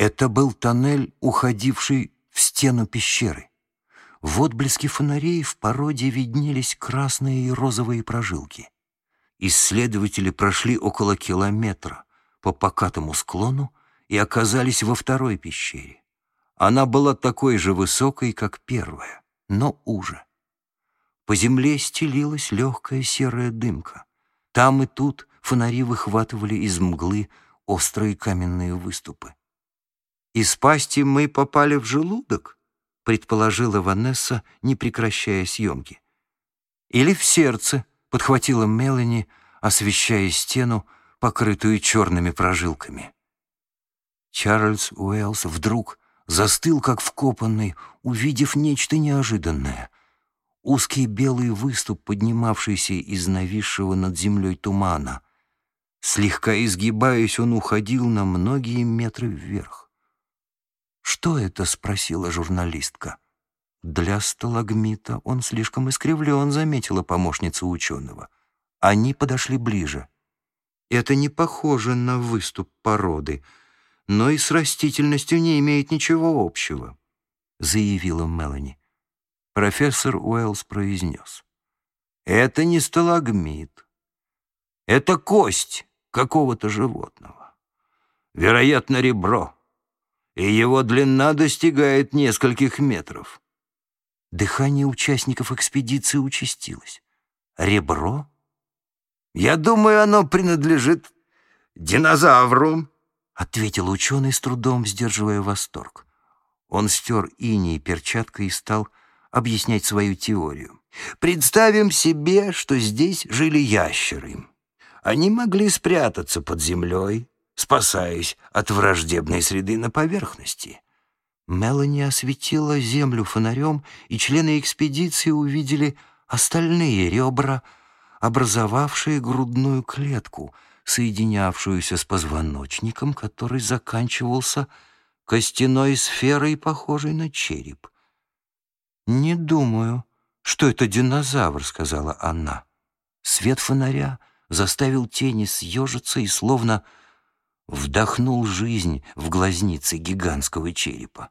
Это был тоннель, уходивший в стену пещеры. В отблеске фонарей в породе виднелись красные и розовые прожилки. Исследователи прошли около километра по покатому склону и оказались во второй пещере. Она была такой же высокой, как первая, но уже. По земле стелилась легкая серая дымка. Там и тут фонари выхватывали из мглы острые каменные выступы. «Из пасти мы попали в желудок?» — предположила Ванесса, не прекращая съемки. «Или в сердце», — подхватила Мелани, освещая стену, покрытую черными прожилками. Чарльз Уэллс вдруг застыл, как вкопанный, увидев нечто неожиданное. Узкий белый выступ, поднимавшийся из нависшего над землей тумана. Слегка изгибаясь, он уходил на многие метры вверх. «Что это?» — спросила журналистка. «Для сталагмита он слишком искривлен», — заметила помощница ученого. Они подошли ближе. «Это не похоже на выступ породы, но и с растительностью не имеет ничего общего», — заявила Мелани. Профессор Уэллс произнес. «Это не сталагмит. Это кость какого-то животного. Вероятно, ребро» и его длина достигает нескольких метров. Дыхание участников экспедиции участилось. Ребро? Я думаю, оно принадлежит динозавру, ответил ученый с трудом, сдерживая восторг. Он стер иней перчаткой и стал объяснять свою теорию. Представим себе, что здесь жили ящеры. Они могли спрятаться под землей, спасаясь от враждебной среды на поверхности. Мелани осветила землю фонарем, и члены экспедиции увидели остальные ребра, образовавшие грудную клетку, соединявшуюся с позвоночником, который заканчивался костяной сферой, похожей на череп. «Не думаю, что это динозавр», — сказала она. Свет фонаря заставил тени съежиться и словно вдохнул жизнь в глазницы гигантского черепа.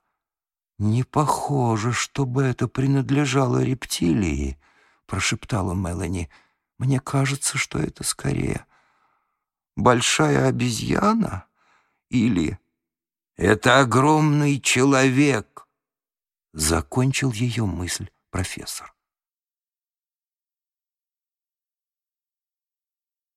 «Не похоже, чтобы это принадлежало рептилии», — прошептала Мелани. «Мне кажется, что это скорее большая обезьяна или...» «Это огромный человек», — закончил ее мысль профессор.